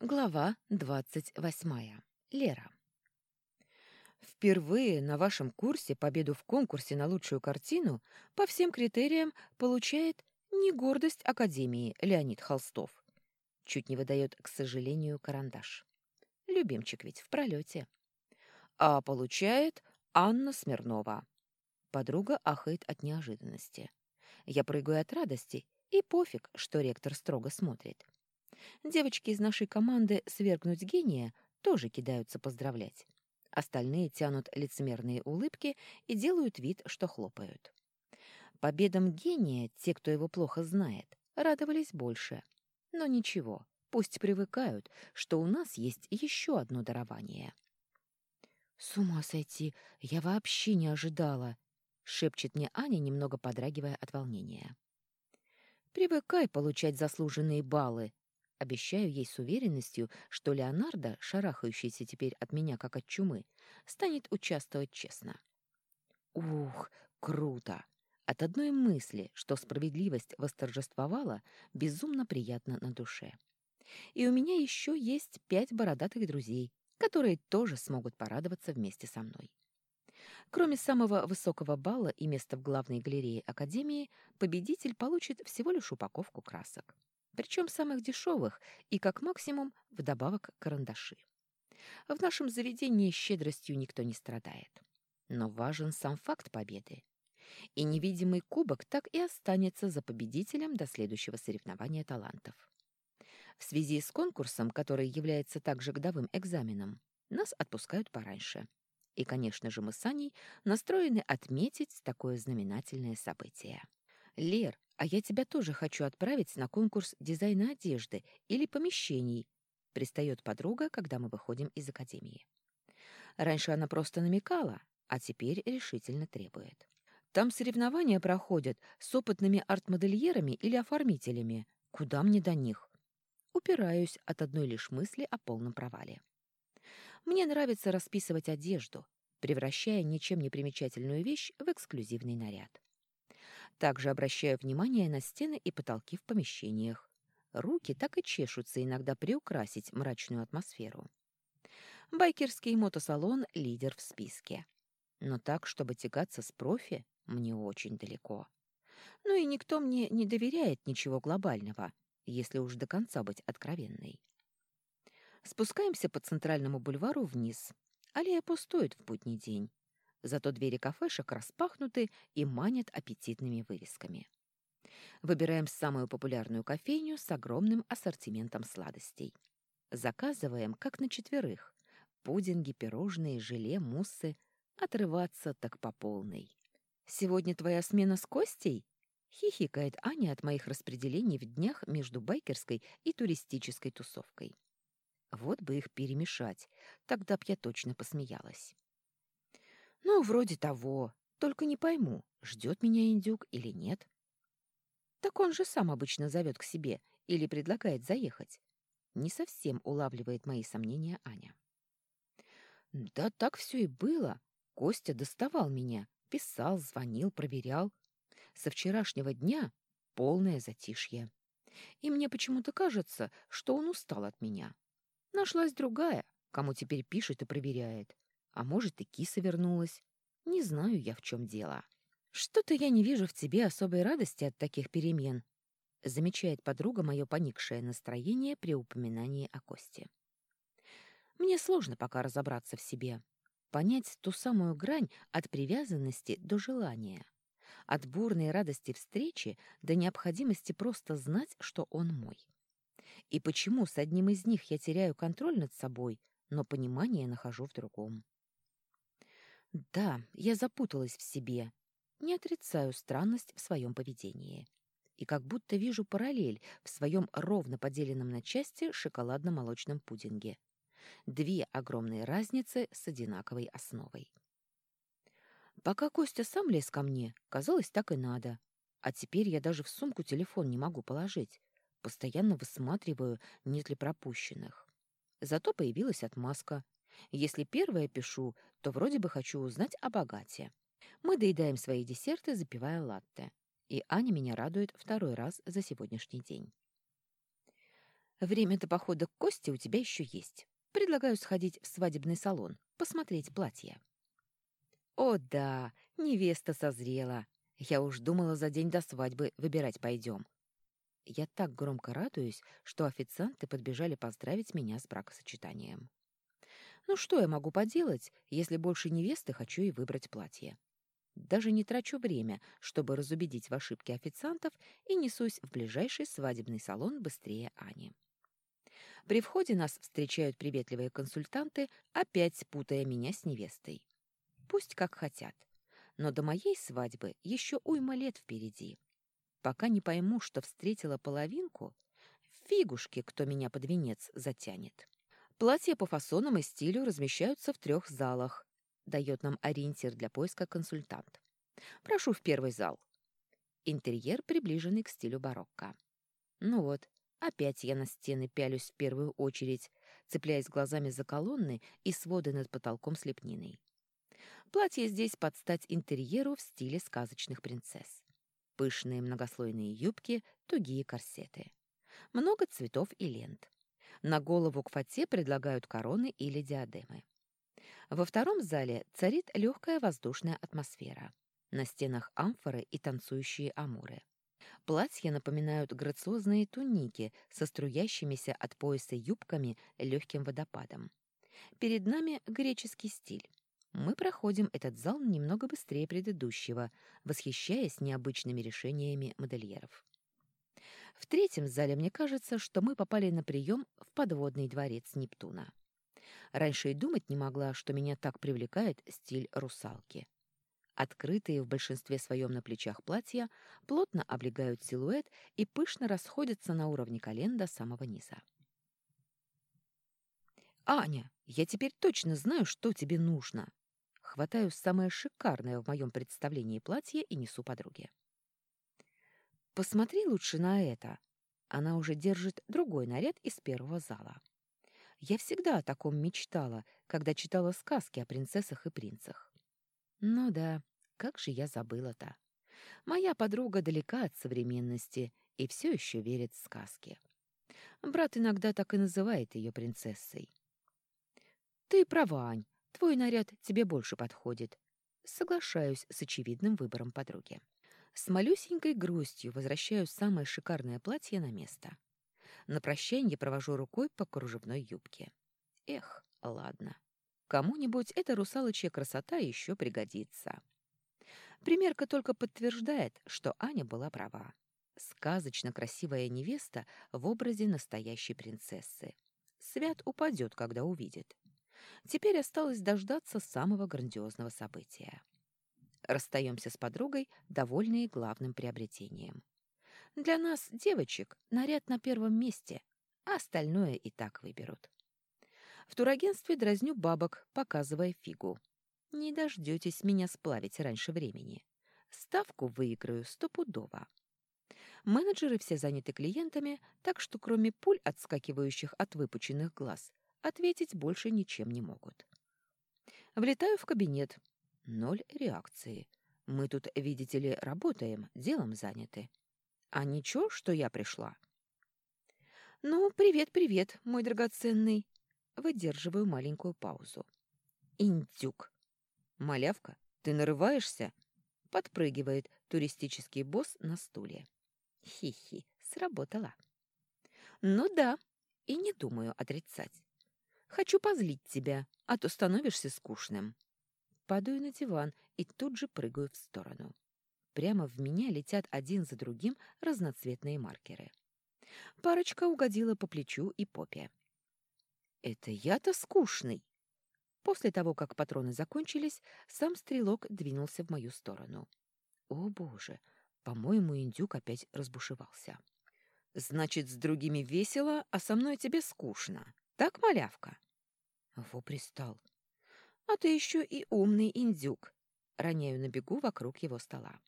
Глава двадцать восьмая. Лера. Впервые на вашем курсе победу в конкурсе на лучшую картину по всем критериям получает не гордость Академии Леонид Холстов. Чуть не выдает, к сожалению, карандаш. Любимчик ведь в пролете. А получает Анна Смирнова. Подруга ахает от неожиданности. Я прыгаю от радости, и пофиг, что ректор строго смотрит. Девочки из нашей команды «Свергнуть гения» тоже кидаются поздравлять. Остальные тянут лицемерные улыбки и делают вид, что хлопают. Победам гения те, кто его плохо знает, радовались больше. Но ничего, пусть привыкают, что у нас есть еще одно дарование. «С ума сойти! Я вообще не ожидала!» — шепчет мне Аня, немного подрагивая от волнения. «Привыкай получать заслуженные баллы», Обещаю ей с уверенностью, что Леонардо, шарахающийся теперь от меня как от чумы, станет участвовать честно. Ух, круто! От одной мысли, что справедливость восторжествовала, безумно приятно на душе. И у меня еще есть пять бородатых друзей, которые тоже смогут порадоваться вместе со мной. Кроме самого высокого балла и места в главной галерее Академии, победитель получит всего лишь упаковку красок причем самых дешевых и, как максимум, вдобавок карандаши. В нашем заведении щедростью никто не страдает. Но важен сам факт победы. И невидимый кубок так и останется за победителем до следующего соревнования талантов. В связи с конкурсом, который является также годовым экзаменом, нас отпускают пораньше. И, конечно же, мы с Аней настроены отметить такое знаменательное событие. «Лер, а я тебя тоже хочу отправить на конкурс дизайна одежды или помещений, пристает подруга, когда мы выходим из академии. Раньше она просто намекала, а теперь решительно требует. Там соревнования проходят с опытными арт-модельерами или оформителями. Куда мне до них? Упираюсь от одной лишь мысли о полном провале. Мне нравится расписывать одежду, превращая ничем не примечательную вещь в эксклюзивный наряд. Также обращаю внимание на стены и потолки в помещениях. Руки так и чешутся иногда приукрасить мрачную атмосферу. Байкерский мотосалон — лидер в списке. Но так, чтобы тягаться с профи, мне очень далеко. Ну и никто мне не доверяет ничего глобального, если уж до конца быть откровенной. Спускаемся по центральному бульвару вниз. Аллея пустует в будний день. Зато двери кафешек распахнуты и манят аппетитными вывесками. Выбираем самую популярную кофейню с огромным ассортиментом сладостей. Заказываем, как на четверых. Пудинги, пирожные, желе, муссы. Отрываться так по полной. «Сегодня твоя смена с Костей?» Хихикает Аня от моих распределений в днях между байкерской и туристической тусовкой. Вот бы их перемешать, тогда б я точно посмеялась. Ну, вроде того. Только не пойму, ждет меня индюк или нет. Так он же сам обычно зовет к себе или предлагает заехать. Не совсем улавливает мои сомнения Аня. Да так все и было. Костя доставал меня, писал, звонил, проверял. Со вчерашнего дня полное затишье. И мне почему-то кажется, что он устал от меня. Нашлась другая, кому теперь пишет и проверяет. А может, и киса вернулась. Не знаю я, в чем дело. Что-то я не вижу в тебе особой радости от таких перемен, замечает подруга мое поникшее настроение при упоминании о Косте. Мне сложно пока разобраться в себе, понять ту самую грань от привязанности до желания, от бурной радости встречи до необходимости просто знать, что он мой. И почему с одним из них я теряю контроль над собой, но понимание нахожу в другом. Да, я запуталась в себе. Не отрицаю странность в своем поведении. И как будто вижу параллель в своем ровно поделенном на части шоколадно-молочном пудинге. Две огромные разницы с одинаковой основой. Пока Костя сам лез ко мне, казалось, так и надо. А теперь я даже в сумку телефон не могу положить. Постоянно высматриваю, нет ли пропущенных. Зато появилась отмазка — если первое пишу, то вроде бы хочу узнать о богате. Мы доедаем свои десерты, запивая латте. И Аня меня радует второй раз за сегодняшний день. Время до похода к Косте у тебя еще есть. Предлагаю сходить в свадебный салон, посмотреть платье. О да, невеста созрела. Я уж думала, за день до свадьбы выбирать пойдем. Я так громко радуюсь, что официанты подбежали поздравить меня с бракосочетанием. Ну что я могу поделать, если больше невесты хочу и выбрать платье? Даже не трачу время, чтобы разубедить в ошибке официантов и несусь в ближайший свадебный салон быстрее Ани. При входе нас встречают приветливые консультанты, опять путая меня с невестой. Пусть как хотят, но до моей свадьбы еще уйма лет впереди. Пока не пойму, что встретила половинку, фигушки, кто меня под венец затянет. Платья по фасонам и стилю размещаются в трех залах. Дает нам ориентир для поиска консультант. Прошу в первый зал. Интерьер, приближенный к стилю барокко. Ну вот, опять я на стены пялюсь в первую очередь, цепляясь глазами за колонны и своды над потолком с лепниной. Платье здесь под стать интерьеру в стиле сказочных принцесс. Пышные многослойные юбки, тугие корсеты. Много цветов и лент. На голову к фате предлагают короны или диадемы. Во втором зале царит легкая воздушная атмосфера. На стенах амфоры и танцующие амуры. Платья напоминают грациозные туники со струящимися от пояса юбками легким водопадом. Перед нами греческий стиль. Мы проходим этот зал немного быстрее предыдущего, восхищаясь необычными решениями модельеров. В третьем зале мне кажется, что мы попали на прием в подводный дворец Нептуна. Раньше и думать не могла, что меня так привлекает стиль русалки. Открытые в большинстве своем на плечах платья плотно облегают силуэт и пышно расходятся на уровне колен до самого низа. «Аня, я теперь точно знаю, что тебе нужно!» Хватаю самое шикарное в моем представлении платье и несу подруге. «Посмотри лучше на это!» Она уже держит другой наряд из первого зала. Я всегда о таком мечтала, когда читала сказки о принцессах и принцах. Ну да, как же я забыла-то. Моя подруга далека от современности и все еще верит в сказки. Брат иногда так и называет ее принцессой. «Ты права, Ань, Твой наряд тебе больше подходит. Соглашаюсь с очевидным выбором подруги. С малюсенькой грустью возвращаю самое шикарное платье на место. На прощанье провожу рукой по кружевной юбке. Эх, ладно. Кому-нибудь эта русалочья красота еще пригодится. Примерка только подтверждает, что Аня была права. Сказочно красивая невеста в образе настоящей принцессы. Свят упадет, когда увидит. Теперь осталось дождаться самого грандиозного события. Расстаемся с подругой, довольные главным приобретением. Для нас, девочек, наряд на первом месте, а остальное и так выберут. В турагентстве дразню бабок, показывая фигу. Не дождетесь меня сплавить раньше времени. Ставку выиграю стопудово. Менеджеры все заняты клиентами, так что кроме пуль, отскакивающих от выпученных глаз, ответить больше ничем не могут. Влетаю в кабинет. Ноль реакции. Мы тут, видите ли, работаем, делом заняты. А ничего, что я пришла? Ну, привет-привет, мой драгоценный. Выдерживаю маленькую паузу. Индюк. Малявка, ты нарываешься? Подпрыгивает туристический босс на стуле. Хи-хи, сработала. Ну да, и не думаю отрицать. Хочу позлить тебя, а то становишься скучным. Падаю на диван и тут же прыгаю в сторону. Прямо в меня летят один за другим разноцветные маркеры. Парочка угодила по плечу и попе. «Это я-то скучный!» После того, как патроны закончились, сам стрелок двинулся в мою сторону. «О, боже! По-моему, индюк опять разбушевался». «Значит, с другими весело, а со мной тебе скучно. Так, малявка?» Во пристал. «А ты еще и умный индюк!» Роняю на бегу вокруг его стола.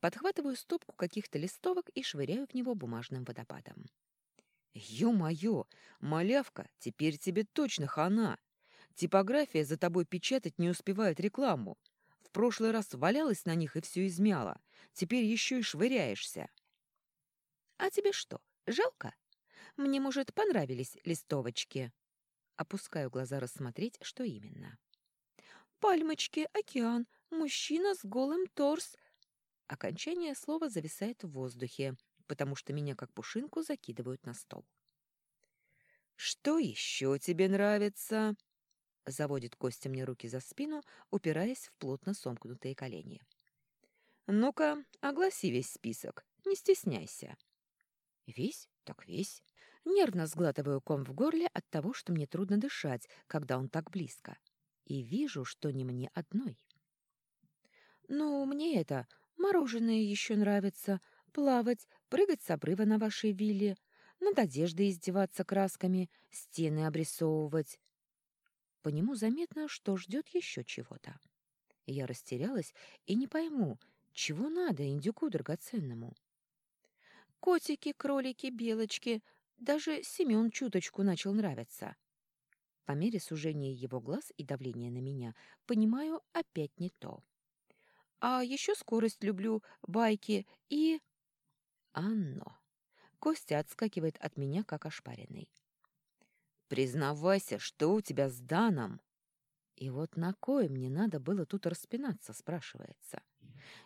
Подхватываю стопку каких-то листовок и швыряю в него бумажным водопадом. «Ё-моё! Малявка, теперь тебе точно хана! Типография за тобой печатать не успевает рекламу. В прошлый раз валялась на них и все измяла. Теперь еще и швыряешься». «А тебе что, жалко? Мне, может, понравились листовочки?» Опускаю глаза рассмотреть, что именно. «Пальмочки, океан, мужчина с голым торс...» Окончание слова зависает в воздухе, потому что меня как пушинку закидывают на стол. «Что еще тебе нравится?» Заводит Костя мне руки за спину, упираясь в плотно сомкнутые колени. «Ну-ка, огласи весь список, не стесняйся». «Весь? Так весь». Нервно сглатываю ком в горле от того, что мне трудно дышать, когда он так близко. И вижу, что не мне одной. «Ну, мне это, мороженое еще нравится, плавать, прыгать с обрыва на вашей вилле, над одеждой издеваться красками, стены обрисовывать». По нему заметно, что ждет еще чего-то. Я растерялась и не пойму, чего надо индюку драгоценному. Котики, кролики, белочки, даже Семен чуточку начал нравиться. По мере сужения его глаз и давления на меня, понимаю, опять не то. А еще скорость люблю, байки и... Анно. Костя отскакивает от меня, как ошпаренный. «Признавайся, что у тебя с Даном?» И вот на кое мне надо было тут распинаться, спрашивается.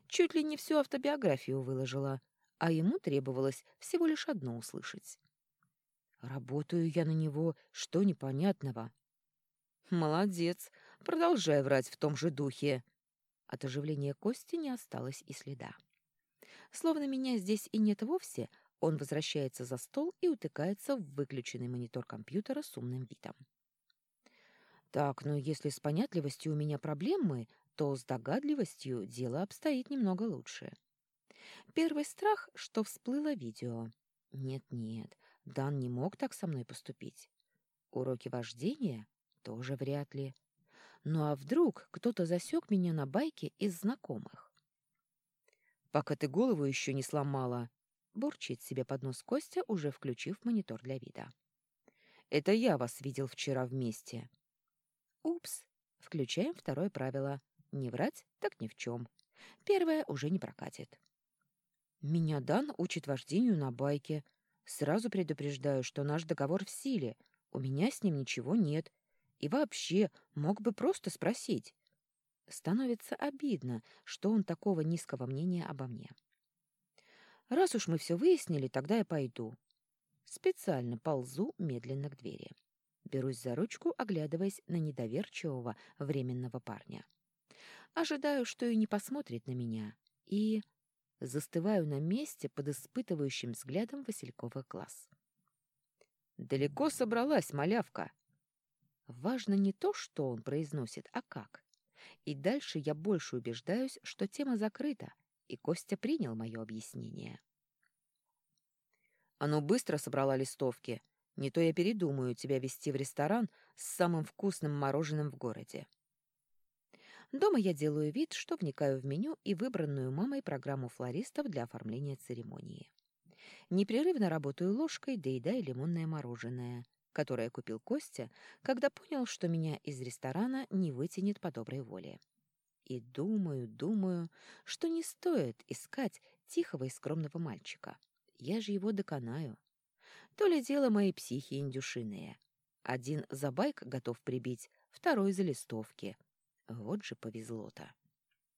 Чуть ли не всю автобиографию выложила, а ему требовалось всего лишь одно услышать. Работаю я на него, что непонятного. Молодец, продолжай врать в том же духе. От оживления Кости не осталось и следа. Словно меня здесь и нет вовсе, он возвращается за стол и утыкается в выключенный монитор компьютера с умным видом. Так, ну если с понятливостью у меня проблемы, то с догадливостью дело обстоит немного лучше. Первый страх, что всплыло видео. Нет-нет, Дан не мог так со мной поступить. Уроки вождения тоже вряд ли. Ну а вдруг кто-то засек меня на байке из знакомых? «Пока ты голову еще не сломала», — бурчит себе под нос Костя, уже включив монитор для вида. «Это я вас видел вчера вместе». «Упс». Включаем второе правило. Не врать, так ни в чем. Первое уже не прокатит. Меня Дан учит вождению на байке, Сразу предупреждаю, что наш договор в силе, у меня с ним ничего нет. И вообще, мог бы просто спросить. Становится обидно, что он такого низкого мнения обо мне. Раз уж мы все выяснили, тогда я пойду. Специально ползу медленно к двери. Берусь за ручку, оглядываясь на недоверчивого временного парня. Ожидаю, что и не посмотрит на меня. И застываю на месте под испытывающим взглядом Васильковых глаз. «Далеко собралась, малявка!» Важно не то, что он произносит, а как. И дальше я больше убеждаюсь, что тема закрыта, и Костя принял мое объяснение. «А ну быстро собрала листовки. Не то я передумаю тебя вести в ресторан с самым вкусным мороженым в городе». Дома я делаю вид, что вникаю в меню и выбранную мамой программу флористов для оформления церемонии. Непрерывно работаю ложкой, доедая лимонное мороженое, которое купил Костя, когда понял, что меня из ресторана не вытянет по доброй воле. И думаю, думаю, что не стоит искать тихого и скромного мальчика. Я же его доконаю. То ли дело мои психи индюшиные. Один за байк готов прибить, второй за листовки — вот же повезло-то.